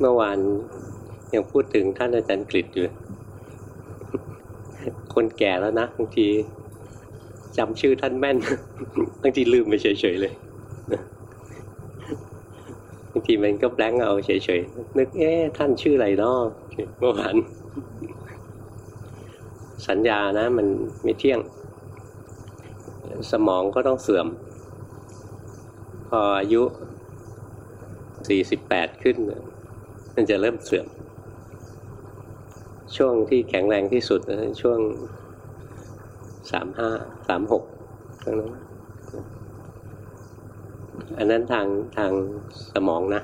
เมื่อวานยังพูดถึงท่านอาจารย์กฤษอยู่ คนแก่แล้วนะบางทีจำชื่อท่านแม่นบางทีลืมไปเฉยๆเลยบางทีมันก็แบงค์เอาเฉยๆนึกเอ๊ะท่านชื่ออะไรเนาะเมื่อวานสัญญานะ มันไม่เที่ยง สมองก็ต้องเสื่อม พออายุสี่สิบแปดขึ้น มันจะเริ่มเสื่อม ช่วงที่แข็งแรงที่สุดช่วงสามห้าสามหกทั้งนั้นอันนั้นทางทางสมองนะ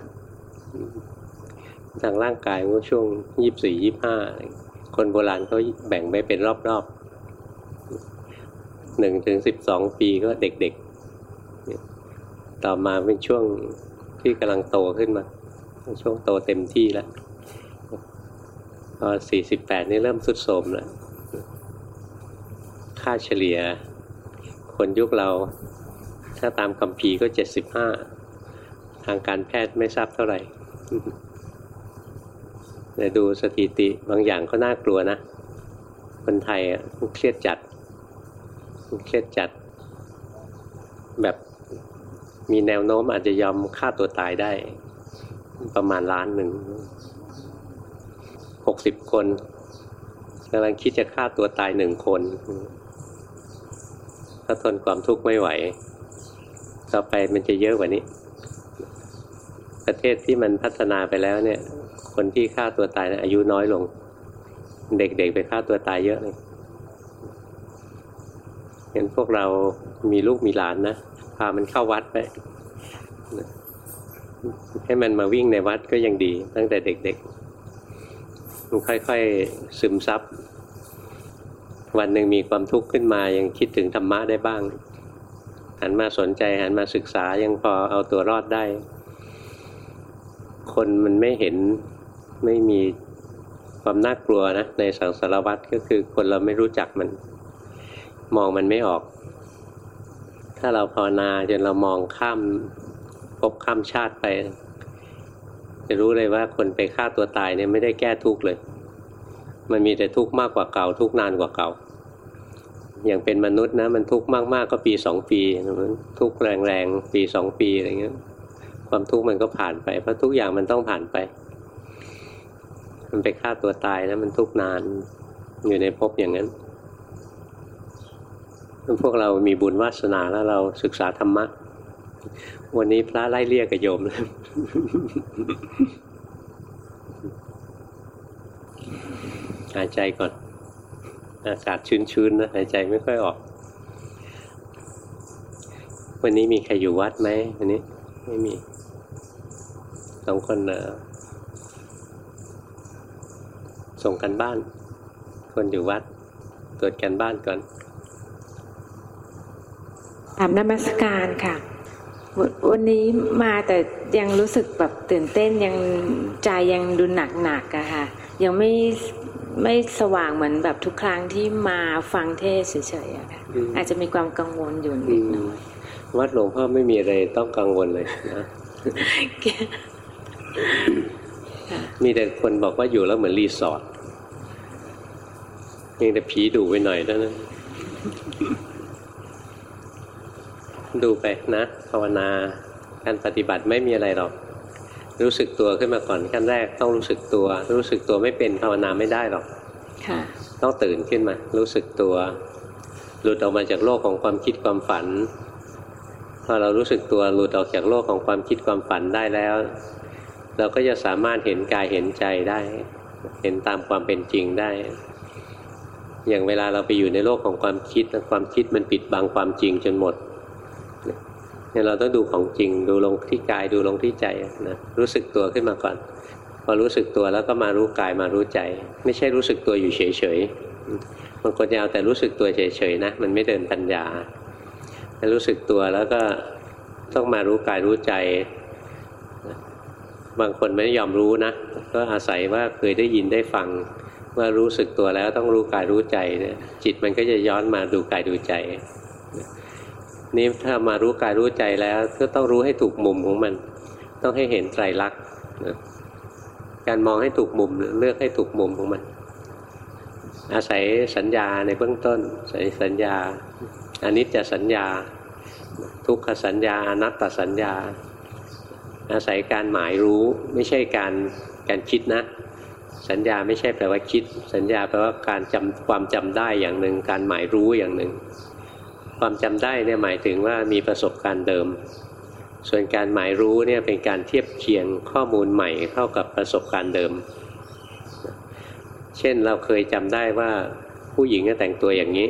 ทางร่างกายก็ช่วงยี่สี่ยี่ห้าคนโบราณเขาแบ่งไปเป็นรอบๆหนึ่งถึงสิบสองปีก็เด็กๆ ต่อมาเป็นช่วงที่กำลังโตขึ้นมา ช่วงโตเต็มที่แล้วพอสี่สิบแปดนี่เริ่มสุดโทมแล้ว ค่าเฉลี่ย คนยุคเรา ถ้าตามคำพีก็เจ็ดสิบห้าทางการแพทย์ไม่ทราบเท่าไหร่แต่ดูสถิติบางอย่างก็น่ากลัวนะ คนไทยเครียดจัด เครียดจัด แบบมีแนวโน้มอาจจะยอมฆ่าตัวตายได้ ประมาณล้านหนึ่งหกสิบคนกำลังคิดจะฆ่าตัวตายหนึ่งคน ถ้าทนความทุกข์ไม่ไหว ต่อไปมันจะเยอะกว่านี้ ประเทศที่มันพัฒนาไปแล้วเนี่ย คนที่ฆ่าตัวตายนะอายุน้อยลง เด็กๆไปฆ่าตัวตายเยอะเลยเห็นพวกเรามีลูกมีหลานนะพามันเข้าวัดไป ให้มันมาวิ่งในวัดก็ยังดี ตั้งแต่เด็กๆมันค่อยๆซึมซับ วันหนึ่งมีความทุกข์ขึ้นมายังคิดถึงธรรมะได้บ้าง หันมาสนใจหันมาศึกษายังพอเอาตัวรอดได้ คนมันไม่เห็นไม่มีความน่ากลัวนะในสังสารวัตรก็คือคนเราไม่รู้จักมัน มองมันไม่ออก ถ้าเราภาวนาจนเรามองข้าม พบข้ามชาติไป จะรู้เลยว่าคนไปฆ่าตัวตายเนี่ยไม่ได้แก้ทุกข์เลย มันมีแต่ทุกข์มากกว่าเก่า ทุกข์นานกว่าเก่า อย่างเป็นมนุษย์นะ มันทุกข์มากๆก็ปีสองปีทุกข์แรงๆปีสองปีอะไรเงี้ยความทุกข์มันก็ผ่านไปเพราะทุกอย่างมันต้องผ่านไป มันไปฆ่าตัวตายแล้วมันทุกข์นานอยู่ในภพอย่างนั้นพวกเรามีบุญวาสนาแล้วเราศึกษาธรรมะ วันนี้พระไล่เรียกกับโยมเลยหายใจก่อน อากาศชื้นๆนะหายใจไม่ค่อยออก วันนี้มีใครอยู่วัดไหมวันนี้ ไม่มีสองคนนะส่งกันบ้าน คนอยู่วัดตรวจกันบ้านก่อนถามนมัสการค่ะ วันนี้มาแต่ยังรู้สึกแบบตื่นเต้นยังใจยังดูหนักหนักอะค่ะ ยังไม่ไม่สว่างเหมือนแบบทุกครั้งที่มาฟังเทศเฉยๆอะค่ะอาจจะมีความกังวลอยู่นิดหน่อยวัดหลวงพ่อไม่มีอะไรต้องกังวลเลยนะมีแต่คนบอกว่าอยู่แล้วเหมือนรีสอร์ทยังแต่ผีดุไปหน่อยเท่านั้น ดูไปนะภาวนาการปฏิบัติไม่มีอะไรหรอก รู้สึกตัวขึ้นมาก่อนขั้นแรกต้องรู้สึกตัว รู้สึกตัวไม่เป็นภาวนาไม่ได้หรอกต้องตื่นขึ้นมา รู้สึกตัว หลุดออกมาจากโลกของความคิดความฝันพอเรารู้สึกตัวหลุดออกจากโลกของความคิดความฝันได้แล้ว เราก็จะสามารถเห็นกายเห็นใจได้ เห็นตามความเป็นจริงได้ อย่างเวลาเราไปอยู่ในโลกของความคิดความคิดมันปิดบังความจริงจนหมด เนี่ยเราต้องดูของจริง ดูลงที่กายดูลงที่ใจนะรู้สึกตัวขึ้นมาก่อน พอรู้สึกตัวแล้วก็มารู้กายมารู้ใจ ไม่ใช่รู้สึกตัวอยู่เฉยๆบางคนจะเอาแต่รู้สึกตัวเฉยๆนะ มันไม่เดินปัญญารู้สึกตัวแล้วก็ต้องมารู้กายรู้ใจ บางคนไม่ยอมรู้นะ ก็อาศัยว่าเคยได้ยินได้ฟังว่ารู้สึกตัวแล้วต้องรู้กายรู้ใจเนี่ยจิตมันก็จะย้อนมาดูกายดูใจ นี่ถ้ามารู้กายรู้ใจแล้ว ก็ต้องรู้ให้ถูกมุมของมัน ต้องให้เห็นไตรลักษณ์การมองให้ถูกมุมเลือกให้ถูกมุมของมัน อาศัยสัญญาในเบื้องต้นอาศัยสัญญาอันนี้จะสัญญา ทุกขสัญญาอนัตตสัญญา อาศัยการหมายรู้ไม่ใช่การการคิดนะ สัญญาไม่ใช่แปลว่าคิด สัญญาแปลว่าการจำความจำได้อย่างหนึ่ง การหมายรู้อย่างหนึ่ง ความจำได้เนี่ยหมายถึงว่ามีประสบการณ์เดิม ส่วนการหมายรู้เนี่ยเป็นการเทียบเคียงข้อมูลใหม่เข้ากับประสบการณ์เดิม เช่นเราเคยจำได้ว่าผู้หญิงแต่งตัวอย่างนี้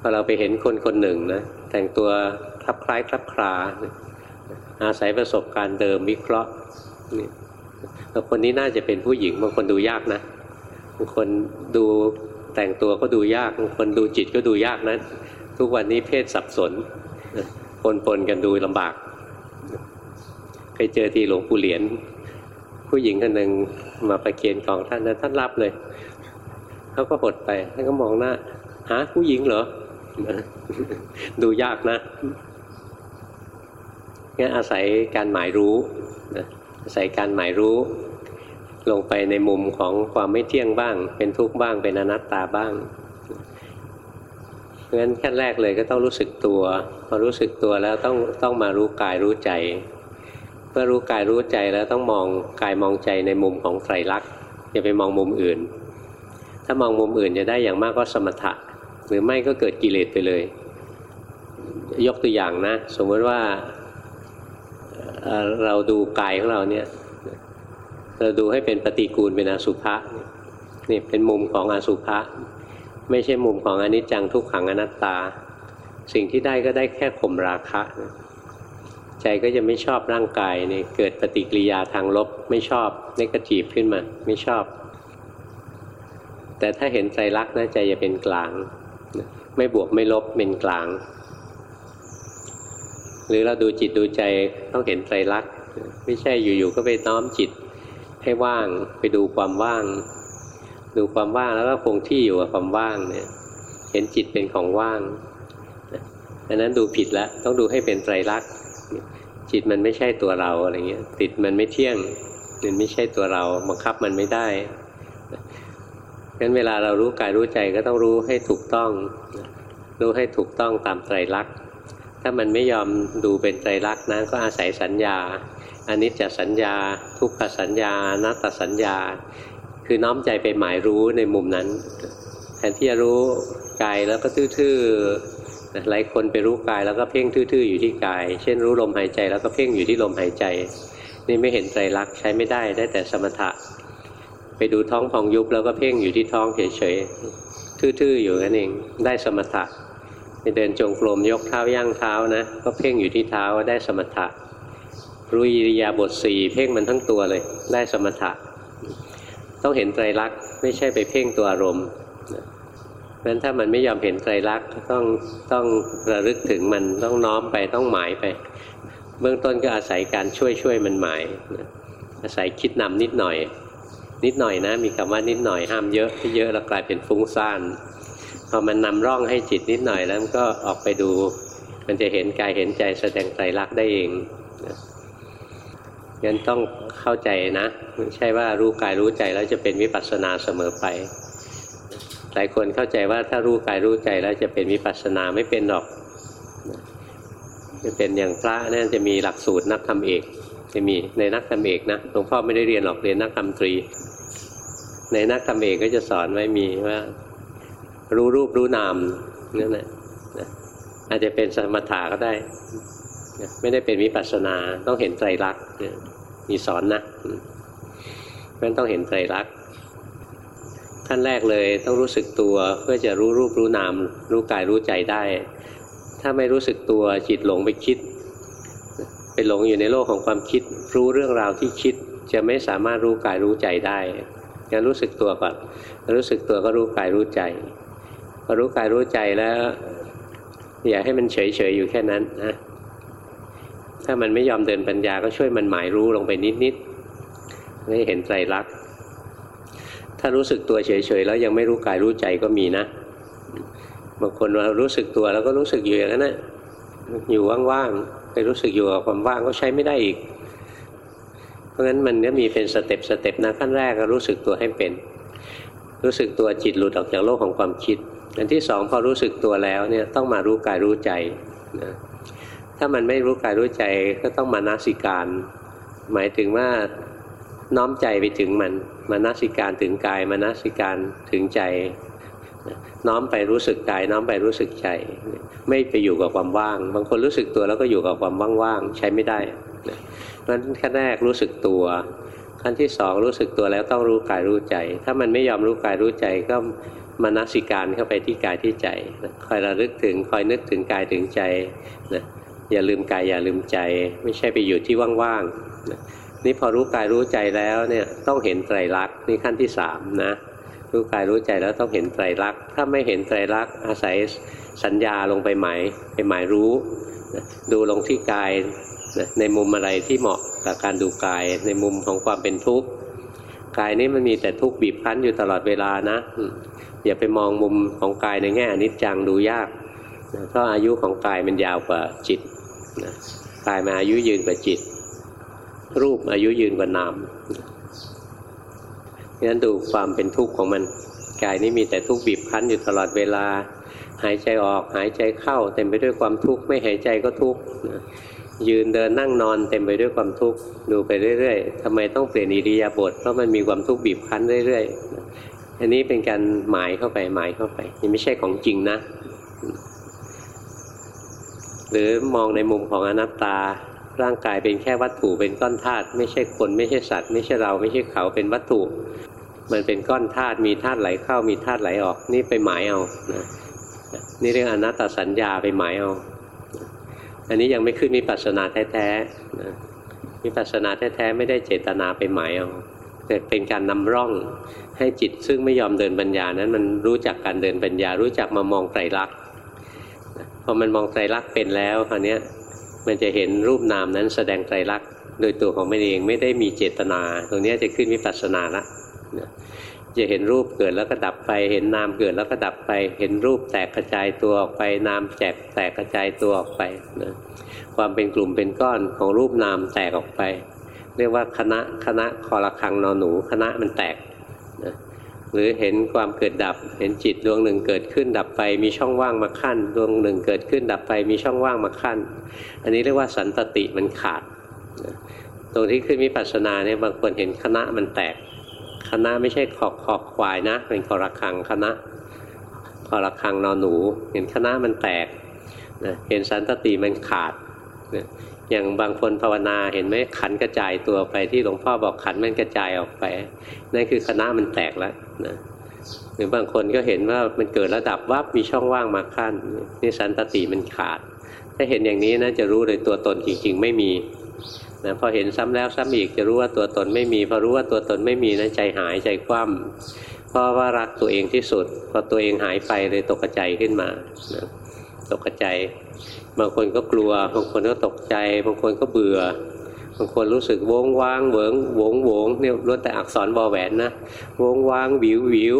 พอเราไปเห็นคนคนหนึ่งนะแต่งตัวคลับคล้ายคลับคลาอาศัยประสบการณ์เดิมวิเคราะห์คนนี้น่าจะเป็นผู้หญิงบางคนดูยากนะบางคนดูแต่งตัวก็ดูยากบางคนดูจิตก็ดูยากนะ ทุกวันนี้เพศสับสนปนปนกันดูลำบากเคยเจอทีหลวงปู่เหรียญผู้หญิงคนหนึ่งมาประเคนของท่านนะท่านรับเลยเขาก็หดไปท่านก็มองหน้าหาผู้หญิงเหรอ ดูยากนะงั้นอาศัยการหมายรู้อาศัยการหมายรู้ ลงไปในมุมของความไม่เที่ยงบ้าง เป็นทุกข์บ้างเป็นอนัตตาบ้าง เพราะฉะนั้นขั้นแรกเลยก็ต้องรู้สึกตัวพอรู้สึกตัวแล้วต้องต้องมารู้กายรู้ใจ เมื่อรู้กายรู้ใจแล้วต้องมองกายมองใจในมุมของไตรลักษณ์อย่าไปมองมุมอื่น ถ้ามองมุมอื่นจะได้อย่างมากก็สมถะ หรือไม่ก็เกิดกิเลสไปเลย ยกตัวอย่างนะ สมมติว่าเราดูกายของเราเนี่ยเราดูให้เป็นปฏิกูลเป็นอสุภะนี่เป็นมุมของอสุภะ ไม่ใช่มุมของอนิจจังทุกขังอนัตตา สิ่งที่ได้ก็ได้แค่ข่มราคะ ใจก็จะไม่ชอบร่างกายนี่เกิดปฏิกิริยาทางลบไม่ชอบนกจีบขึ้นมา ไม่ชอบ แต่ถ้าเห็นใจรักนะใจจะเป็นกลาง ไม่บวกไม่ลบเป็นกลาง หรือเราดูจิตดูใจต้องเห็นไตรลักไม่ใช่อยู่ๆก็ไปน้อมจิตให้ว่างไปดูความว่าง ดูความว่างแล้วก็คงที่อยู่กับความว่างเนี่ย เห็นจิตเป็นของว่างอันนั้นดูผิดแล้วต้องดูให้เป็นไตรลักษณ์จิตมันไม่ใช่ตัวเราอะไรเงี้ยติดมันไม่เที่ยงมันไม่ใช่ตัวเราบังคับมันไม่ได้งั้นเวลาเรารู้กายรู้ใจก็ต้องรู้ให้ถูกต้อง รู้ให้ถูกต้องตามไตรลักษณ์ถ้ามันไม่ยอมดูเป็นไตรลักษณ์นั้นก็อาศัยสัญญาอันนี้จะสัญญา ทุกขสัญญานัตสัญญา คือน้อมใจไปหมายรู้ในมุมนั้นแทนที่จะรู้กายแล้วก็ทื่อๆหลายคนไปรู้กายแล้วก็เพ่งทื่อๆอยู่ที่กาย เช่นรู้ลมหายใจแล้วก็เพ่งอยู่ที่ลมหายใจ นี่ไม่เห็นไตรลักษณ์ใช้ไม่ได้ได้แต่สมถะ ไปดูท้องพองยุบแล้วก็เพ่งอยู่ที่ท้องเฉยๆทื่อๆอยู่นั่นเองได้สมถะไปเดินจงกรมยกเท้าย่างเท้านะ ก็เพ่งอยู่ที่เท้าได้สมถะรู้อิริยาบถสี่เพ่งมันทั้งตัวเลย ได้สมถะ ต้องเห็นไตรลักษณ์ไม่ใช่ไปเพ่งตัวอารมณ์เพราะฉะนั้นถ้ามันไม่ยอมเห็นไตรลักษณ์ต้องต้องระลึกถึงมันต้องน้อมไปต้องหมายไป เบื้องต้นก็อาศัยการช่วยช่วยมันหมายอาศัยคิดนำนิดหน่อย นิดหน่อยนะ มีคำว่านิดหน่อยห้ามเยอะที่เยอะแล้วกลายเป็นฟุ้งซ่านพอมันนำร่องให้จิตนิดหน่อยแล้วก็ออกไปดู มันจะเห็นกายเห็นใจแสดงไตรลักษณ์ได้เอง งั้นต้องเข้าใจนะไม่ใช่ว่ารู้กายรู้ใจแล้วจะเป็นวิปัสสนาเสมอไปหลายคนเข้าใจว่าถ้ารู้กายรู้ใจแล้วจะเป็นวิปัสสนาไม่เป็นหรอกจะเป็นอย่างพระนั่นจะมีหลักสูตรนักธรรมเอก จะมีในนักธรรมเอกนะหลวงพ่อไม่ได้เรียนหรอกเรียนนักธรรมตรี ในนักธรรมเอกก็จะสอนไว้มีว่า รู้รูปรู้นามนั่นแหละอาจจะเป็นสมถะก็ได้ ไม่ได้เป็นวิปัสสนาต้องเห็นไตรลักษณ์มีสอนนะเพราะต้องเห็นไตรลักษณ์ขั้นแรกเลยต้องรู้สึกตัวเพื่อจะรู้รูปรู้นามรู้กายรู้ใจได้ ถ้าไม่รู้สึกตัวจิตหลงไปคิด ไปหลงอยู่ในโลกของความคิด รู้เรื่องราวที่คิด จะไม่สามารถรู้กายรู้ใจได้งั้นรู้สึกตัวก่อนรู้สึกตัวก็รู้กายรู้ใจพอรู้กายรู้ใจแล้ว อย่าให้มันเฉยๆอยู่แค่นั้นนะ ถ้ามันไม่ยอมเดินปัญญาก็ช่วยมันหมายรู้ลงไปนิดๆให้เห็นใจรักถ้ารู้สึกตัวเฉยๆแล้วยังไม่รู้กายรู้ใจก็มีนะบางคนเรารู้สึกตัวแล้วก็รู้สึกอยู่อย่างนั้นนะอยู่ว่างๆไปรู้สึกอยู่กับความว่างก็ใช้ไม่ได้อีก เพราะฉะนั้นมันก็มีเป็น step step นะขั้นแรกก็รู้สึกตัวให้เป็น รู้สึกตัวจิตหลุดออกจากโลกของความคิด อันที่สองพอรู้สึกตัวแล้วเนี่ยต้องมารู้กายรู้ใจนะ ถ้ามันไม่รู้กายรู้ใจก็ต้องมานาสิการ หมายถึงว่าน้อมใจไปถึงมัน มานาสิการถึงกายมานาสิการถึงใจ น้อมไปรู้สึกกาย น้อมไปรู้สึกใจ ไม่ไปอยู่กับความว่าง บางคนรู้สึกตัวแล้วก็อยู่กับความว่างๆใช้ไม่ได้เพราะฉะนั้นขั้นแรกรู้สึกตัวขั้นที่สองรู้สึกตัวแล้วต้องรู้กายรู้ใจ ถ้ามันไม่ยอมรู้กายรู้ใจก็มานาสิการเข้าไปที่กายที่ใจคอยระลึกถึงคอยนึกถึงกายถึงใจนะ อย่าลืมกายอย่าลืมใจ ไม่ใช่ไปอยู่ที่ว่างๆนี่พอรู้กายรู้ใจแล้วเนี่ยต้องเห็นไตรลักษณ์นี่ขั้นที่สามนะรู้กายรู้ใจแล้วต้องเห็นไตรลักษณ์ถ้าไม่เห็นไตรลักษณ์อาศัยสัญญาลงไปหมายไปหมายรู้ดูลงที่กายในมุมอะไรที่เหมาะกับการดูกายในมุมของความเป็นทุกข์กายนี้มันมีแต่ทุกข์บีบคั้นอยู่ตลอดเวลานะ อย่าไปมองมุมของกายในแง่อนิจจังดูยากเพราะอายุของกายมันยาวกว่าจิต นะกายมาอายุยืนกว่าจิต รูปอายุยืนกว่านามงั้นดูความเป็นทุกข์ของมันกายนี้มีแต่ทุกข์บีบคั้นอยู่ตลอดเวลา หายใจออกหายใจเข้า เต็มไปด้วยความทุกข์ไม่หายใจก็ทุกข์ยืนเดินนั่งนอนเต็มไปด้วยความทุกข์ดูไปเรื่อยๆทำไมต้องเปลี่ยนอิริยาบถเพราะมันมีความทุกข์บีบคั้นเรื่อยๆอันนี้เป็นการหมายเข้าไปหมายเข้าไปนี่ไม่ใช่ของจริงนะ หรือมองในมุมของอนัตตา ร่างกายเป็นแค่วัตถุเป็นก้อนธาตุไม่ใช่คนไม่ใช่สัตว์ ไม่ใช่เราไม่ใช่เขาเป็นวัตถุ มันเป็นก้อนธาตุมีธาตุไหลเข้ามีธาตุไหลออกนี่ไปหมายเอานะนี่เรียกอนัตตสัญญาไปหมายเอา อันนี้ยังไม่ขึ้นมีปัสนาแท้ๆนะมีปัสนาแท้ๆไม่ได้เจตนาไปหมายเอาแต่เป็นการนำร่องให้จิตซึ่งไม่ยอมเดินปัญญานั้นมันรู้จักการเดินปัญญา รู้จักมามองไตรลักษณ์ อมันมองไตรลักษณ์เป็นแล้วคราวนี้มันจะเห็นรูปนามนั้นแสดงไตรลักษณ์โดยตัวของมันเองไม่ได้มีเจตนา ตรงนี้จะขึ้นวิปัสสนาละจะเห็นรูปเกิดแล้วก็ดับไป เห็นนามเกิดแล้วก็ดับไป เห็นรูปแตกกระจายตัวออกไป นามแจกแตกกระจายตัวออกไปนะความเป็นกลุ่มเป็นก้อนของรูปนามแตกออกไป เรียกว่าคณะคณะคอระคังนอนหนู คณะมันแตกนะ หรือเห็นความเกิดดับ เห็นจิตดวงหนึ่งเกิดขึ้นดับไป มีช่องว่างมาขั้น ดวงหนึ่งเกิดขึ้นดับไป มีช่องว่างมาขั้น อันนี้เรียกว่าสันตติมันขาด ตรงที่ขึ้นมิปัสนาเนี่ยบางคนเห็นคณะมันแตก คณะไม่ใช่ขอบขอบควายนะ เป็นคอระคังคณะคอระคังนอนหนู เห็นคณะมันแตกนะเห็นสันตติมันขาดนะ อย่างบางคนภาวนาเห็นไหมขันกระจายตัวไปที่หลวงพ่อบอกขันมันกระจายออกไปนั่นคือคณะมันแตกแล้วนะหรือบางคนก็เห็นว่ามันเกิดระดับวับมีช่องว่างมาขั้นนี่สันตติมันขาด ถ้าเห็นอย่างนี้นะจะรู้เลยตัวตนจริง ๆ ไม่มีนะพอเห็นซ้ำแล้วซ้ำอีกจะรู้ว่าตัวตนไม่มีพอรู้ว่าตัวตนไม่มีนะใจหายใจคว่ำเพราะว่ารักตัวเองที่สุด พอตัวเองหายไปเลยตกใจขึ้นมานะ ตกใจ บางคนก็กลัว บางคนก็ตกใจ บางคนก็เบื่อ บางคนรู้สึกวงว่างเวิงวงวงเนี่ยล้วนแต่อักษรบอแหวนนะวงว่างวิววิว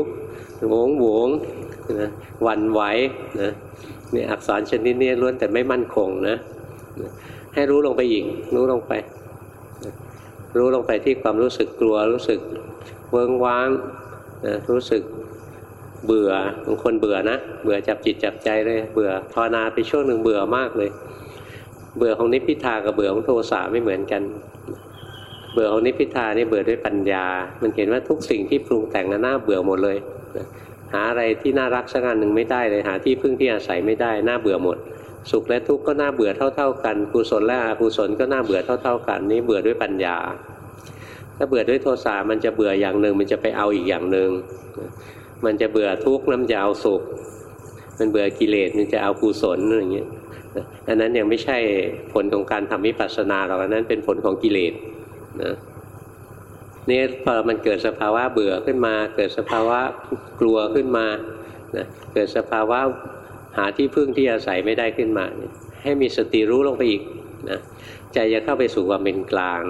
วงวงนะวันไหวนะนี่อักษรชนิดนี้ล้วนแต่ไม่มั่นคงนะ ให้รู้ลงไปอีกรู้ลงไป รู้ลงไปที่ความรู้สึกกลัว รู้สึกเวิงว้างนะรู้สึก เบื่อบางคนเบื่อนะเบื่อจับจิตจับใจเลย เบื่อภาวนาไปช่วงหนึ่งเบื่อมากเลย เบื่อของนิพพิทากับเบื่อของโทสะไม่เหมือนกัน เบื่อของนิพพิทานี่เบื่อด้วยปัญญา มันเห็นว่าทุกสิ่งที่ปรุงแต่งน่าเบื่อหมดเลยหาอะไรที่น่ารักสักอันหนึ่งไม่ได้เลยหาที่พึ่งที่อาศัยไม่ได้น่าเบื่อหมด สุขและทุกข์ก็น่าเบื่อเท่า ๆ กันกุศลและอกุศลก็น่าเบื่อเท่า ๆ กัน นี่เบื่อด้วยปัญญา ถ้าเบื่อด้วยโทสะมันจะเบื่ออย่างหนึ่งมันจะไปเอาอีกอย่างหนึ่ง มันจะเบื่อทุกข์น้ำจะเอาสุข มันเบื่อกิเลสมันจะเอากุศลอะไรอย่างเงี้ยอันนั้นยังไม่ใช่ผลของการทำวิปัสสนาหรอกอันนั้นเป็นผลของกิเลสนะนี่พอมันเกิดสภาวะเบื่อขึ้นมา เกิดสภาวะกลัวขึ้นมานะเกิดสภาวะหาที่พึ่งที่อาศัยไม่ได้ขึ้นมา ให้มีสติรู้ลงไปอีกนะใจจะเข้าไปสู่ความเป็นกลาง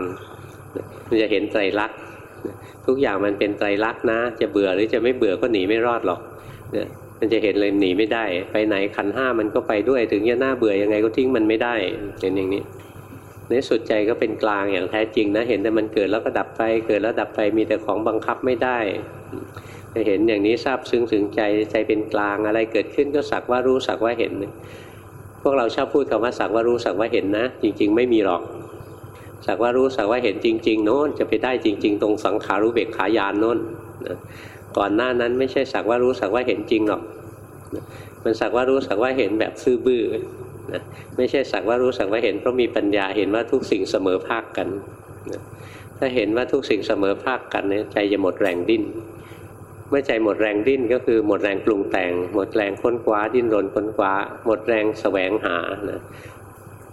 มันจะเห็นไตรลักษณ์ ทุกอย่างมันเป็นไตรลักษณ์นะ จะเบื่อหรือจะไม่เบื่อก็หนีไม่รอดหรอกเนี่ยมันจะเห็นเลยหนีไม่ได้ ไปไหนขันห้ามันก็ไปด้วย ถึงจะน่าเบื่อยังไงก็ทิ้งมันไม่ได้เห็นอย่างนี้ในสุดใจก็เป็นกลางอย่างแท้จริงนะ เห็นแต่มันเกิดแล้วก็ดับไป เกิดแล้วดับไปมีแต่ของบังคับไม่ได้จะเห็นอย่างนี้ทราบซึ้งถึงใจใจเป็นกลางอะไรเกิดขึ้นก็สักว่ารู้สักว่าเห็น พวกเราชอบพูดคำว่าสักว่ารู้สักว่าเห็นนะ จริง ๆ ไม่มีหรอก สักว่ารู้สักว่าเห็นจริง ๆ โน้นจะไปได้จริง ๆ ตรงสังขารู้เบกขายานโน้นก่อนหน้านั้นไม่ใช่สักว่ารู้สักว่าเห็นจริงหรอกมันสักว่ารู้สักว่าเห็นแบบซื่อบื้อนะไม่ใช่สักว่ารู้สักว่าเห็นเพราะมีปัญญาเห็นว่าทุกสิ่งเสมอภาคกันนะถ้าเห็นว่าทุกสิ่งเสมอภาคกันเนี่ยใจจะหมดแรงดิ้น เมื่อใจหมดแรงดิ้นก็คือหมดแรงปรุงแต่ง หมดแรงค้นคว้าดิ้นรนค้นคว้า หมดแรงแสวงหานะ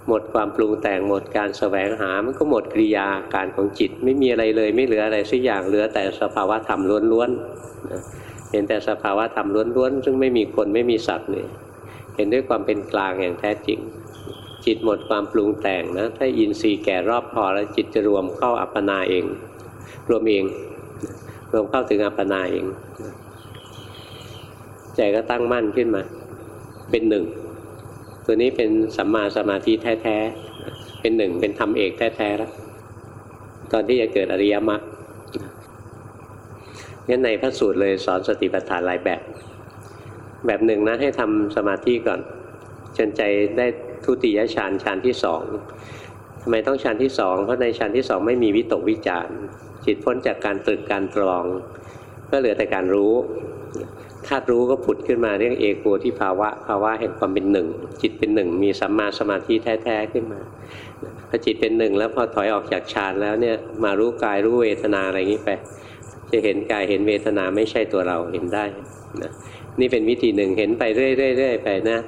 หมดความปรุงแต่งหมดการแสวงหา มันก็หมดกิริยาการของจิต ไม่มีอะไรเลยไม่เหลืออะไรสักอย่างเหลือแต่สภาวะธรรมล้วนๆเห็นแต่สภาวะธรรมล้วนๆซึ่งไม่มีคนไม่มีสัตว์เนี่ยเห็นด้วยความเป็นกลางอย่างแท้จริง จิตหมดความปรุงแต่งนะถ้าอินทรีย์แก่รอบพอแล้วจิตจะรวมเข้าอัปปนาเอง รวมเอง รวมเข้าถึงอัปปนาเองใจก็ตั้งมั่นขึ้นมา เป็นหนึ่ง ตัวนี้เป็นสัมมาสมาธิแท้ๆ เป็นหนึ่งเป็นธรรมเอกแท้ๆแล้วตอนที่จะเกิดอริยมรรคงั้นในพระสูตรเลยสอนสติปัฏฐานหลายแบบ แบบหนึ่งนะให้ทำสมาธิก่อน จนใจได้ทุติยฌานฌานที่สองทำไมต้องฌานที่สองเพราะในฌานที่สองไม่มีวิตกวิจารจิตพ้นจากการตรึกการตรอง ก็เหลือแต่การรู้ ธาตุรู้ก็ผุดขึ้นมาเรียกเอโกที่ภาวะภาวะแห่งความเป็นหนึ่ง จิตเป็นหนึ่ง มีสัมมาสมาธิแท้ๆขึ้นมาพอจิตเป็นหนึ่งแล้วพอถอยออกจากฌานแล้วเนี่ยมารู้กายรู้เวทนาอะไรอย่างนี้ไป จะเห็นกายเห็นเวทนาไม่ใช่ตัวเราเห็นได้นะนี่เป็นวิธีหนึ่งเห็นไปเรื่อยๆไปนะ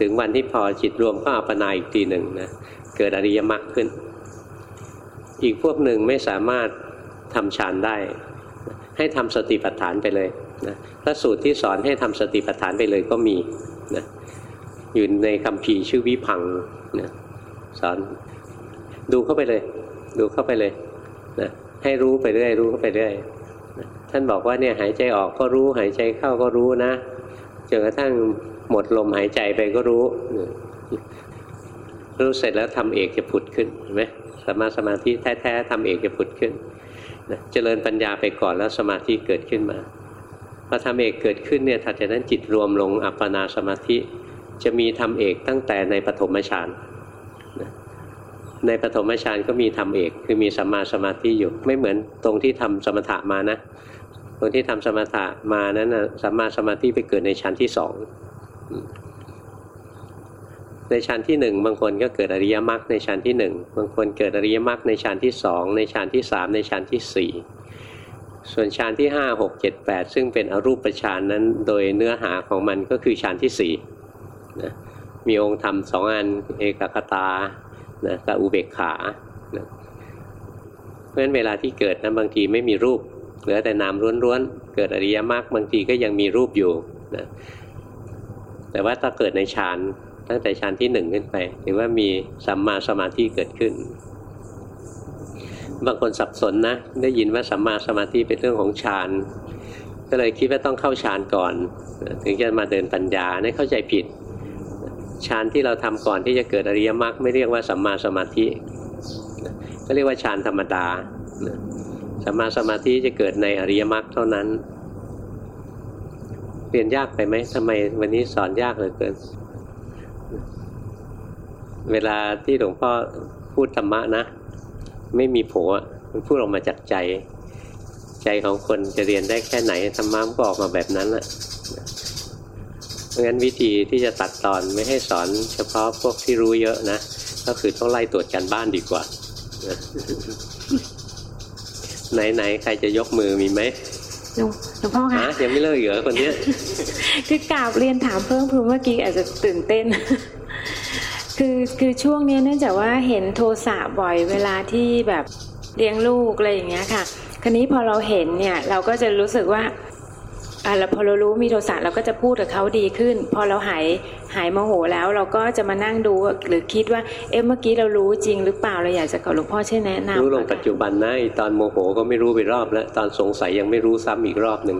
ถึงวันที่พอจิตรวมก็อัปนาอีกทีหนึ่งนะเกิดอริยมรรคขึ้น อีกพวกหนึ่งไม่สามารถทำฌานได้ ให้ทำสติปัฏฐานไปเลย นะพระสูตรที่สอนให้ทำสติปัฏฐานไปเลยก็มีนะอยู่ในคำพีชื่อวิพังนะสอนดูเข้าไปเลย ดูเข้าไปเลยนะให้รู้ไปเรื่อยรู้เข้าไปเรื่อยนะท่านบอกว่าเนี่ยหายใจออกก็รู้หายใจเข้าก็รู้นะจนกระทั่งหมดลมหายใจไปก็รู้ รู้เสร็จแล้วทำเอกจะผุดขึ้นเห็นไหมสมาสมาธิแท้ๆทำเอกจะผุดขึ้นนะเจริญปัญญาไปก่อนแล้วสมาธิเกิดขึ้นมา พอทำเอกเกิดขึ้นเนี่ยถัดจากนั้นจิตรวมลงอัปปนาสมาธิ จะมีทำเอกตั้งแต่ในปฐมฌานในปฐมฌานก็มีทำเอกคือมีสัมมาสมาธิอยู่ไม่เหมือนตรงที่ทำสมถะมานะตรงที่ทำสมถะมานั้นนะสัมมาสมาธิไปเกิดในชั้นที่สองในชั้นที่หนึ่งบางคนก็เกิดอริยมรรคในชั้นที่หนึ่งบางคนเกิดอริยมรรคในชั้นที่สองในชั้นที่สามในชั้นที่สี่ ส่วนฌานที่ห้าหกเจ็ดแปดซึ่งเป็นอรูปฌานนั้น โดยเนื้อหาของมันก็คือฌานที่สี่นะมีองค์ธรรมสองอันเอกคตานะกับอุเบกขานะเพราะฉะนั้นเวลาที่เกิดนะบางทีไม่มีรูปเหลือแต่นามล้วนๆเกิดอริยมรรคบางทีก็ยังมีรูปอยู่นะแต่ว่าถ้าเกิดในฌานตั้งแต่ฌานที่หนึ่งขึ้นไปถือว่ามีสัมมาสมาธิเกิดขึ้น บางคนสับสนนะ ได้ยินว่าสัมมาสมาธิเป็นเรื่องของฌานก็เลยคิดว่าต้องเข้าฌานก่อน ถึงจะมาเดินปัญญานี่เข้าใจผิดฌานที่เราทำก่อนที่จะเกิดอริยมรรคไม่เรียกว่าสัมมาสมาธิก็เรียกว่าฌานธรรมดาสัมมาสมาธิจะเกิดในอริยมรรคเท่านั้นเรียนยากไปไหมทำไมวันนี้สอนยากเหลือเกิน เวลาที่หลวงพ่อพูดธรรมะนะ ไม่มีโผมันพูดออกมาจากใจ ใจของคนจะเรียนได้แค่ไหนธรรมะก็ออกมาแบบนั้นแหละเพราะงั้นวิธีที่จะตัดตอนไม่ให้สอนเฉพาะพวกที่รู้เยอะนะ ก็คือต้องไล่ตรวจกันบ้านดีกว่า ไหนๆใครจะยกมือมีไหมหลวงพ่อคะยังไม่เลิกเหรอคนเนี้ยคือกราบเรียนถามเพิ่มเพิ่มเมื่อกี้อาจจะตื่นเต้น คือคือช่วงนี้เนื่องจากว่าเห็นโทสะบ่อยเวลาที่แบบเลี้ยงลูกอะไรอย่างเงี้ยค่ะ คราวนี้พอเราเห็นเนี่ยเราก็จะรู้สึกว่าอ่าแล้วพอเรารู้มีโทสะเราก็จะพูดกับเขาดีขึ้น พอเราหายหายโมโหแล้วเราก็จะมานั่งดูหรือคิดว่าเอ๊ะเมื่อกี้เรารู้จริงหรือเปล่าเราอยากจะขอหลวงพ่อช่วยแนะนำรู้ลงปัจจุบันนะไอ้ตอนโมโหก็ไม่รู้ไปรอบแล้วตอนสงสัยยังไม่รู้ซ้ำอีกรอบหนึ่ง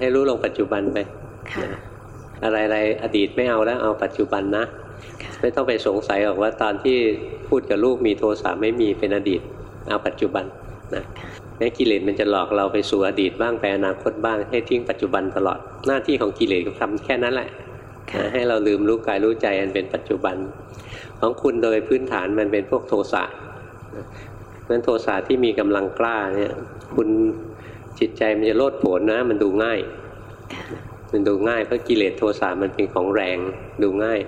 ให้รู้ลงปัจจุบันไปค่ะอะไรๆอดีตไม่เอาแล้วเอาปัจจุบันนะ ไม่ต้องไปสงสัยหรอกว่าตอนที่พูดกับลูกมีโทสะไม่มีเป็นอดีตเอาปัจจุบันนะแม้กิเลสมันจะหลอกเราไปสู่อดีตบ้างไปอนาคตบ้างให้ทิ้งปัจจุบันตลอดหน้าที่ของกิเลสก็ทำแค่นั้นแหละนะให้เราลืมรู้กายรู้ใจอันเป็นปัจจุบัน ของคุณโดยพื้นฐานมันเป็นพวกโทสะเพราะฉะนั้นโทสะที่มีกำลังกล้าเนี่ย คุณจิตใจมันจะโลดโผนนะ มันดูง่าย มันดูง่ายเพราะกิเลสโทสะมันเป็นของแรงดูง่าย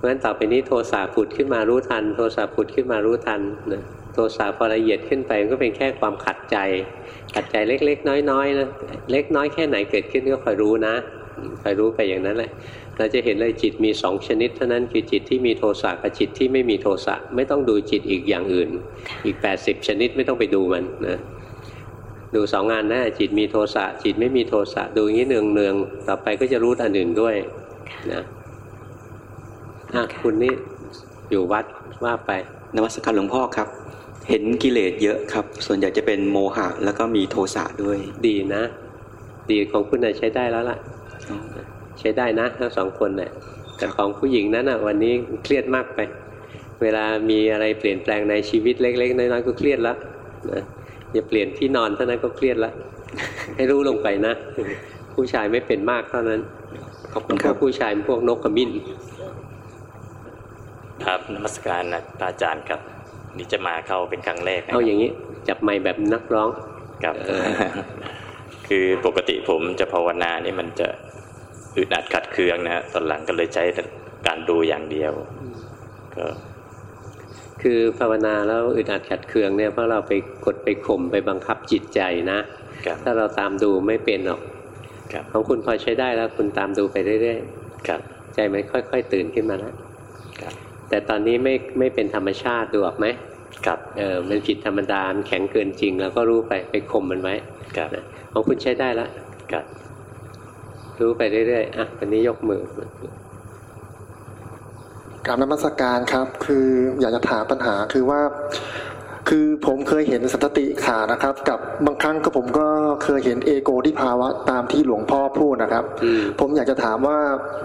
เพราะฉะนั้นต่อไปนี้โทสะผุดขึ้นมารู้ทัน โทสะผุดขึ้นมารู้ทันนะโทสะพอละเอียดขึ้นไปก็เป็นแค่ความขัดใจ ขัดใจเล็ก ๆ น้อยๆนะเล็กน้อยแค่ไหนเกิดขึ้นก็คอยรู้นะคอยรู้ไปอย่างนั้นแหละเราจะเห็นเลยจิตมีสองชนิด เท่านั้นคือจิตที่มีโทสะกับจิตที่ไม่มีโทสะไม่ต้องดูจิตอีกอย่างอื่น อีก 80 ชนิดไม่ต้องไปดูมันนะดูสองงานนะจิตมีโทสะจิตไม่มีโทสะดูอย่างนี้เนืองเนืองๆต่อไปก็จะรู้อันอื่นด้วยนะ คุณนี่อยู่วัดว่าไปนวัตการหลวงพ่อครับ เห็นกิเลสเยอะครับ ส่วนใหญ่จะเป็นโมหะ แล้วก็มีโทสะด้วย ดีนะ ดีของคุณน่ะใช้ได้แล้วล่ะ ใช้ได้นะทั้งสองคนน่ะแต่ของผู้หญิงนั้นน่ะ วันนี้เครียดมากไป เวลามีอะไรเปลี่ยนแปลงในชีวิตเล็ก ๆ น้อยๆก็เครียดแล้วนะอย่าเปลี่ยนที่นอนเท่านั้นก็เครียดแล้วให้รู้ลงไปนะ ผู้ชายไม่เป็นมากเท่านั้นขอบคุณพครัวบกผู้ชายพวกนกขมิ้น ครับนมัสการนะพระอาจารย์ครับ นี่จะมาเข้าเป็นครั้งแรกนะคเอารับอย่างนี้จับไม้แบบนักร้องครับเออคือปกติผมจะภาวนานี่มันจะอึดอัดขัดเคืองนะฮะตอนหลังก็เลยใช้การดูอย่างเดียวก็คือภาวนาแล้วอึดอัดขัดเคืองเนี่ยเพราะเราไปกดไปข่มไปบังคับจิตใจนะครับถ้าเราตามดูไม่เป็นหรอกครับของคุณพอใช้ได้แล้วคุณตามดูไปเรื่อยครับๆใจมันค่อย ๆ ตื่นขึ้นมาแล้วครับ แต่ตอนนี้ไม่ไม่เป็นธรรมชาติดูออกไหมครับเออมันผิดธรรมดามันแข็งเกินจริงแล้วก็รู้ไปไปข่มมันไว้ครับนะของคุณใช้ได้แล้วครับรู้ไปเรื่อยๆอะวันนี้ยกมือกราบนมัสการครับ คืออยากจะถามปัญหาคือว่า คือผมเคยเห็นสันตติขานะครับ กับบางครั้งก็ผมก็เคยเห็นเอโกที่ภาวะตามที่หลวงพ่อพูดนะครับอืมผมอยากจะถามว่า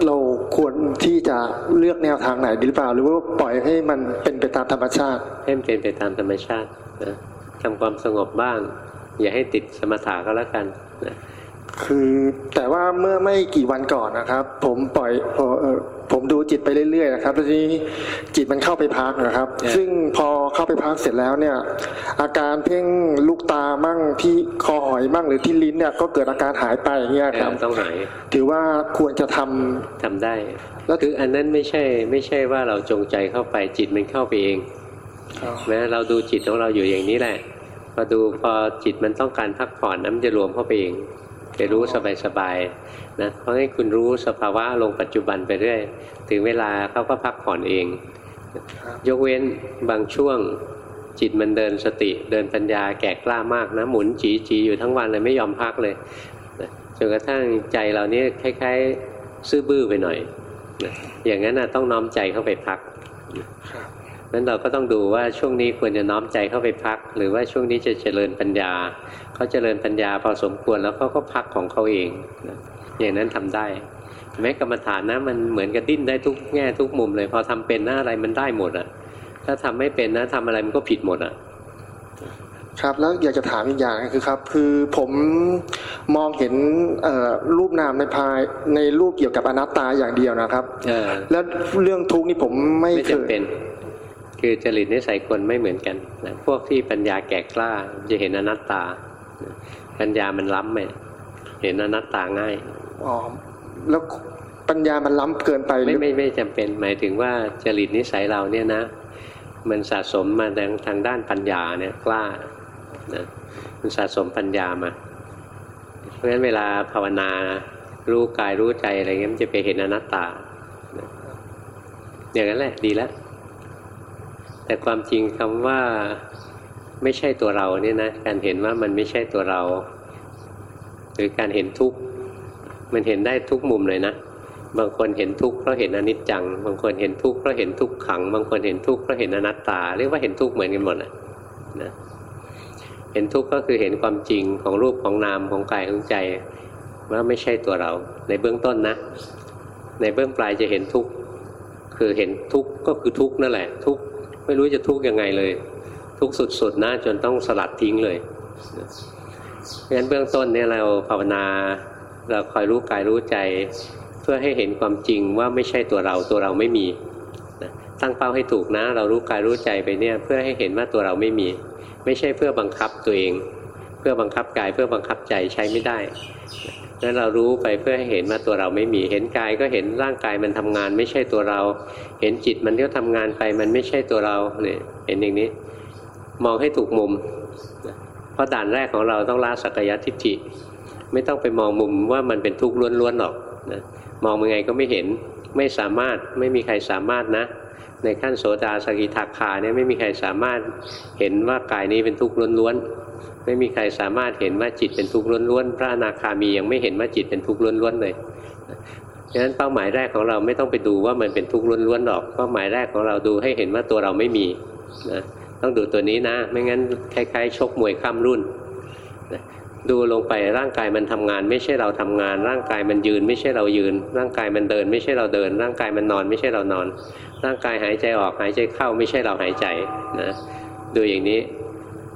เราควรที่จะเลือกแนวทางไหนดีหรือเปล่า หรือว่าปล่อยให้มันเป็นไปตามธรรมชาติ ให้มันเป็นไปตามธรรมชาตินะทำความสงบบ้าง อย่าให้ติดสมถะก็แล้วกันนะคือแต่ว่าเมื่อไม่กี่วันก่อนนะครับ ผมปล่อยเอ่อเอ่อ ผมดูจิตไปเรื่อยๆนะครับแล้วทีนี้จิตมันเข้าไปพักนะครับ ซึ่งพอเข้าไปพักเสร็จแล้วเนี่ย อาการเพ่งลูกตามั่งที่คอหอยมั่งหรือที่ลิ้นเนี่ยก็เกิดอาการหายไปอย่างเงี้ยเอครัอบต้องหายถือว่าควรจะทำทำได้ แล้แล้ววคืออันนั้นไม่ใช่ไม่ใช่ว่าเราจงใจเข้าไปจิตมันเข้าไปเองอ๋อแม้เราดูจิตของเราอยู่อย่างนี้แหละพอดูพอจิตมันต้องการพักผ่อนนั้นมันจะรวมเข้าไปเอง ไปรู้สบายๆนะเพราะให้คุณรู้สภาวะลงปัจจุบันไปเรื่อย ถึงเวลาเขาก็พักผ่อนเอง ยกเว้นบางช่วงจิตมันเดินสติเดินปัญญาแก่กล้ามากนะ หมุนจีจีอยู่ทั้งวันเลยไม่ยอมพักเลยนะจนกระทั่งใจเรานี่คล้ายๆ ซื่อบื้อไปหน่อยนะอย่างนั้นนะต้องน้อมใจเข้าไปพักครับ นั้นเราก็ต้องดูว่าช่วงนี้ควรจะน้อมใจเข้าไปพัก หรือว่าช่วงนี้จะเจริญปัญญาเขาเจริญปัญญาพอสมควรแล้วเขาก็พักของเขาเองนะอย่างนั้นทำได้แม้กรรมฐานนะมันเหมือนกับดิ้นได้ทุกแง่ทุกมุมเลยพอทำเป็นหน้าอะไรมันได้หมดอะถ้าทำไม่เป็นนะทำอะไรมันก็ผิดหมดอะครับแล้วอยากจะถามอีกอย่างคือครับ คือผมมองเห็นเอ่อรูปนามในภายในรูปเกี่ยวกับอนัตตาอย่างเดียวนะครับเออแล้วเรื่องทุกข์นี่ผมไม่ไม่เคจำยเป็น คือจริตนิสัยคนไม่เหมือนกันนะพวกที่ปัญญาแก่กล้าจะเห็นอนัตตานะปัญญามันล้ำไปเห็นอนัตตาง่ายอ๋อแล้วปัญญามันล้ำเกินไปหรืไม่อไม่ไม่จำเป็นหมายถึงว่าจริตนิสัยเราเนี่ยนะ มันสะสมมาทางทางด้านปัญญาเนี่ยกล้านะมันสะสมปัญญามา เพราะฉะนั้นเวลาภาวนารู้กายรู้ใจอะไรเงี้ยมันจะไปเห็นอนัตตานะอย่างนั้นแหละดีแล้ว แต่ความจริงคำว่าไม่ใช่ตัวเราเนี่ยนะการเห็นว่ามันไม่ใช่ตัวเรา หรือการเห็นทุกข์มันเห็นได้ทุกมุมเลยนะบางคนเห็นทุกข์เพราะเห็นอนิจจัง บางคนเห็นทุกข์เพราะเห็นทุกขัง บางคนเห็นทุกข์เพราะเห็นอนัตตา เรียกว่าเห็นทุกข์เหมือนกันหมดนะนะเห็นทุกข์ก็คือเห็นความจริงของรูปของนามของกายของใจว่าไม่ใช่ตัวเรา ในเบื้องต้นนะ ในเบื้องปลายจะเห็นทุกข์คือเห็นทุกข์ก็คือทุกข์นั่นแหละ ทุกข์ ไม่รู้จะทุกข์ยังไงเลย ทุกข์สุดๆนะจนต้องสลัดทิ้งเลยเพราะฉะนั้นเบื้องต้นเนี่ยเราภาวนาเราคอยรู้กายรู้ใจ เพื่อให้เห็นความจริงว่าไม่ใช่ตัวเราตัวเราไม่มีตั้งเป้าให้ถูกนะ เรารู้กายรู้ใจไปเนี่ยเพื่อให้เห็นว่าตัวเราไม่มี ไม่ใช่เพื่อบังคับตัวเอง เพื่อบังคับกายเพื่อบังคับใจใช้ไม่ได้ นั้นเรารู้ไปเพื่อให้เห็นว่าตัวเราไม่มี เห็นกายก็เห็นร่างกายมันทำงานไม่ใช่ตัวเรา เห็นจิตมันก็ทำงานไปมันไม่ใช่ตัวเราเนี่ยเห็นอย่างนี้ มองให้ถูกมุม เพราะด่านแรกของเราต้องละสักยทิฏฐิไม่ต้องไปมองมุมว่ามันเป็นทุกข์ล้วนๆหรอกนะมองยังไงก็ไม่เห็นไม่สามารถไม่มีใครสามารถนะ ในขั้นโสดาสกิทาคาเนี่ยไม่มีใครสามารถเห็นว่ากายนี้เป็นทุกข์ล้วนๆ ไม่มีใครสามารถเห็นว่าจิตเป็นทุกข์ล้วนๆ พระอนาคามียังไม่เห็นว่าจิตเป็นทุกข์ล้วนๆเลยดังนั้นเป้าหมายแรกของเราไม่ต้องไปดูว่ามันเป็นทุกข์ล้วนๆหรอก เป้าหมายแรกของเราดูให้เห็นว่าตัวเราไม่มีนะต้องดูตัวนี้นะ ไม่งั้นคล้ายๆชกมวยข้ามรุ่น ดูลงไปร่างกายมันทำงาน ไม่ใช่เราทำงาน ร่างกายมันยืน ไม่ใช่เรายืน ร่างกายมันเดิน ไม่ใช่เราเดิน ร่างกายมันนอน ไม่ใช่เรานอน ร่างกายหายใจออกหายใจเข้าไม่ใช่เราหายใจนะดูอย่างนี้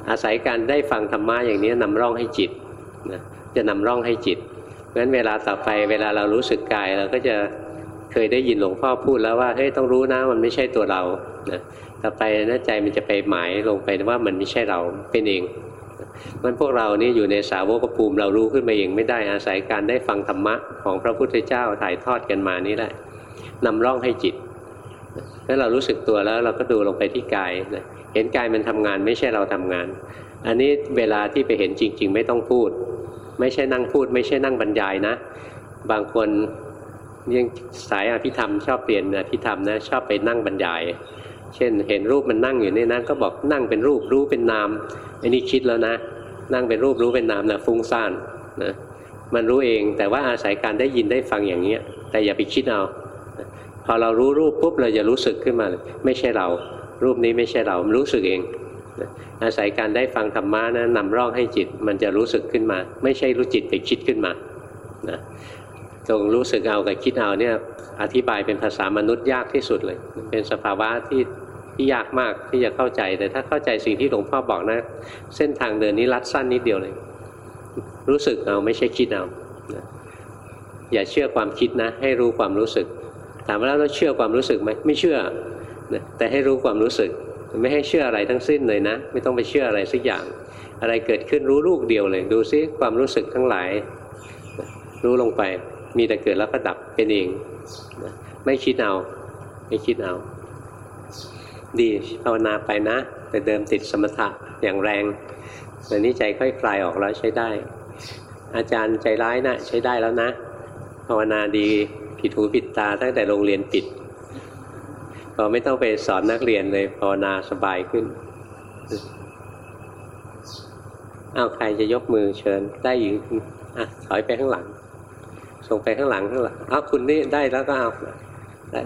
อาศัยการได้ฟังธรรมะอย่างนี้นำร่องให้จิตนะจะนำร่องให้จิตเพราะฉะนั้นเวลาต่อไปเวลาเรารู้สึกกายเราก็จะเคยได้ยินหลวงพ่อพูดแล้วว่าเฮ้ยต้องรู้นะมันไม่ใช่ตัวเรานะต่อไปนะใจมันจะไปหมายลงไปว่ามันไม่ใช่เราเป็นเอง มันพวกเรานี่อยู่ในสาวกภูมิเรารู้ขึ้นมาเองไม่ได้อาศัยการได้ฟังธรรมะของพระพุทธเจ้าถ่ายทอดกันมานี่แหละนำร่องให้จิตแล้วเรารู้สึกตัวแล้วเราก็ดูลงไปที่กายนะเห็นกายมันทำงานไม่ใช่เราทำงาน อันนี้เวลาที่ไปเห็นจริง ๆ ไม่ต้องพูด ไม่ใช่นั่งพูด ไม่ใช่นั่งบรรยายนะ บางคนยังสายอภิธรรม ชอบเปลี่ยนอภิธรรมนะชอบไปนั่งบรรยาย เช่นเห็นรูปมันนั่งอยู่นี่นะก็บอกนั่งเป็นรูปรู้เป็นนามอันนี้คิดแล้วนะ นั่งเป็นรูปรู้เป็นนามนะฟุ้งซ่านนะมันรู้เองแต่ว่าอาศัยการได้ยินได้ฟังอย่างเนี้ย แต่อย่าไปคิดเอาพอเรารู้รูปปุ๊บเราจะรู้สึกขึ้นมาเลยไม่ใช่เรา รูปนี้ไม่ใช่เรารู้สึกเองอาศัยการได้ฟังธรรมะนะนำร่องให้จิตมันจะรู้สึกขึ้นมา ไม่ใช่รู้จิตไปคิดขึ้นมานะ ตรงรู้สึกเอากับคิดเอาเนี่ยอธิบายเป็นภาษามนุษย์ยากที่สุดเลย เป็นสภาวะที่ที่ยากมากที่จะเข้าใจ แต่ถ้าเข้าใจสิ่งที่หลวงพ่อบอกนะ เส้นทางเดินนี้รัดสั้นนิดเดียวเลย รู้สึกเอาไม่ใช่คิดเอาอย่าเชื่อความคิดนะ ให้รู้ความรู้สึก ถามว่าแล้วเชื่อความรู้สึกไหมไม่เชื่อแต่ให้รู้ความรู้สึก ไม่ให้เชื่ออะไรทั้งสิ้นเลยนะ ไม่ต้องไปเชื่ออะไรสักอย่าง อะไรเกิดขึ้นรู้ลูกเดียวเลย ดูซิความรู้สึกทั้งหลาย รู้ลงไป มีแต่เกิดแล้วก็ดับเป็นเองไม่คิดเอา ไม่คิดเอา ดีภาวนาไปนะ แต่เดิมติดสมถะอย่างแรงแต่นี้ใจค่อยคลายออกแล้วใช้ได้ อาจารย์ใจร้ายนะใช้ได้แล้วนะ ภาวนาดีผิดหูผิดตาตั้งแต่โรงเรียนปิดพอไม่ต้องไปสอนนักเรียนเลยภาวนาสบายขึ้นเอาใครจะยกมือเชิญได้ยิงอะถอยไปข้างหลัง ส่งไปข้างหลังข้างหลังเอาคุณนี่ได้แล้วก็เอาได้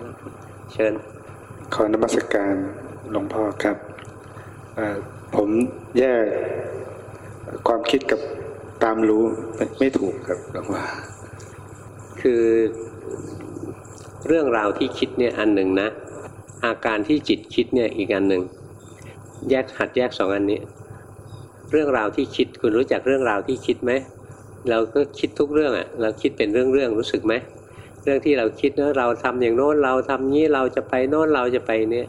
เชิญ ขอนมัสการหลวงพ่อครับผมแยกความคิดกับตามรู้ไม่ถูกครับหลวงพ่อคือเรื่องราวที่คิดเนี่ยอันหนึ่งนะ อาการที่จิตคิดเนี่ยอีกอันหนึ่งแยกหัดแยกสองอันนี้ เรื่องราวที่คิดคุณรู้จักเรื่องราวที่คิดไหม เราก็คิดทุกเรื่องอะ่ะ เราคิดเป็นเรื่องๆรู้สึกไหมเรื่องที่เราคิดนะเราทำอย่างโน้นเราทำนี้เราจะไปโน้นเราจะไปเนี่ย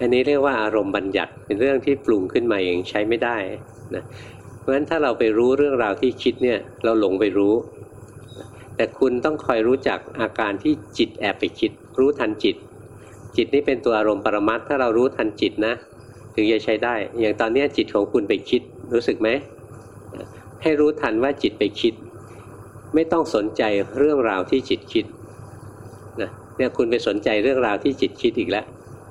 อันนี้เรียกว่าอารมณ์บัญญัติเป็นเรื่องที่ปรุงขึ้นมาเองใช้ไม่ได้นะเพราะฉะนั้นถ้าเราไปรู้เรื่องราวที่คิดเนี่ยเราหลงไปรู้ แต่คุณต้องคอยรู้จักอาการที่จิตแอบไปคิด รู้ทันจิต จิตนี้เป็นตัวอารมณ์ปรมัตถ้าเรารู้ทันจิตนะ ถึงจะใช้ได้ อย่างตอนนี้จิตของคุณไปคิดรู้สึกไหม ให้รู้ทันว่าจิตไปคิด ไม่ต้องสนใจเรื่องราวที่จิตคิดนะเนี่ยคุณไปสนใจเรื่องราวที่จิตคิดอีกแล้ว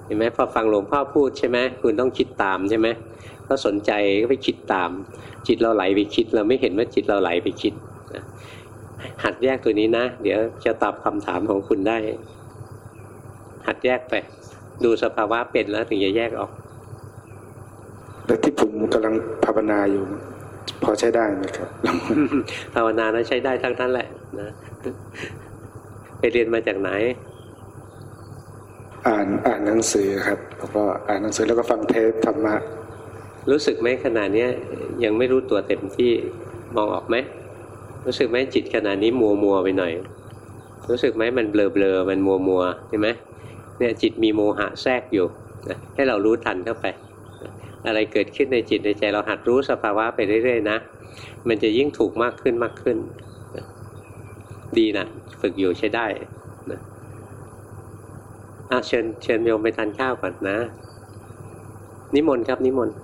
เห็นไหมพอฟังหลวงพ่อพูดใช่ไหมคุณต้องคิดตามใช่ไหมก็สนใจก็ไปคิดตาม จิตเราไหลไปคิด เราไม่เห็นว่าจิตเราไหลไปคิดหัดแยกตัวนี้นะ เดี๋ยวจะตอบคำถามของคุณได้ หัดแยกไป ดูสภาวะเป็นแล้วถึงจะแยกออก แล้วที่ผมกำลังภาวนาอยู่ พอใช้ได้ไหมครับภาวนานั้นใช้ได้ทั้งนั้นแหละนะไปเรียนมาจากไหน อ่านอ่านหนังสือครับแล้วก็อ่านหนังสือแล้วก็ฟังเทปธรรมะรู้สึกไหมขณะเนี้ยยังไม่รู้ตัวเต็มที่มองออกไหมรู้สึกไหมจิตขณะนี้มัวมัวๆไปหน่อย รู้สึกไหมมันเบลอเบลอๆมันมัวมัวๆเห็นไหมเนี่ยจิตมีโมหะแทรกอยู่นะให้เรารู้ทันเข้าไปนะ อะไรเกิดขึ้นในจิตในใจเราหัดรู้สภาวะไปเรื่อยๆนะ มันจะยิ่งถูกมากขึ้นมากขึ้น ดีนะฝึกอยู่ใช้ได้นะอะเชิญเชิญโยมไปทานข้าวก่อนนะ นิมนต์ครับนิมนต์